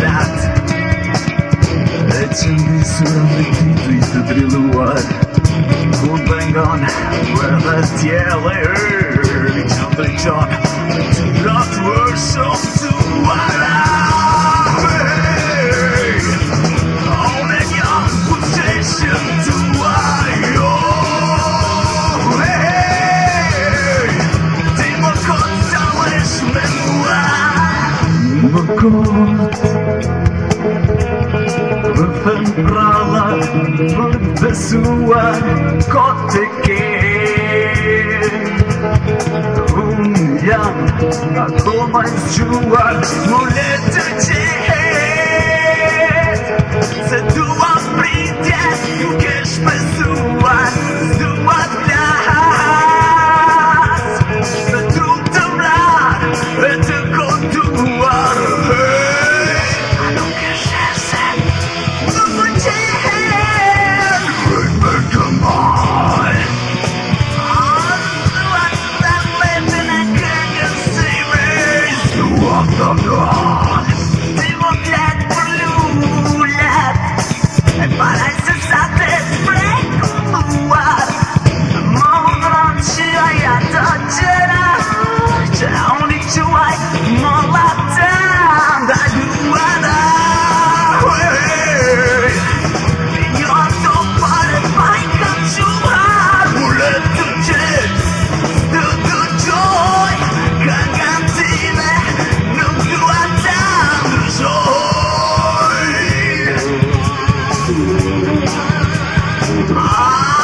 that Etching sort of deeply to drill the wood bang on, where the yellow Jumping on, to not worse off to wide Mogąc Wyfemprala Wysyła kotyki Umiam Ako majściuła Mulety cię Sedua Ah!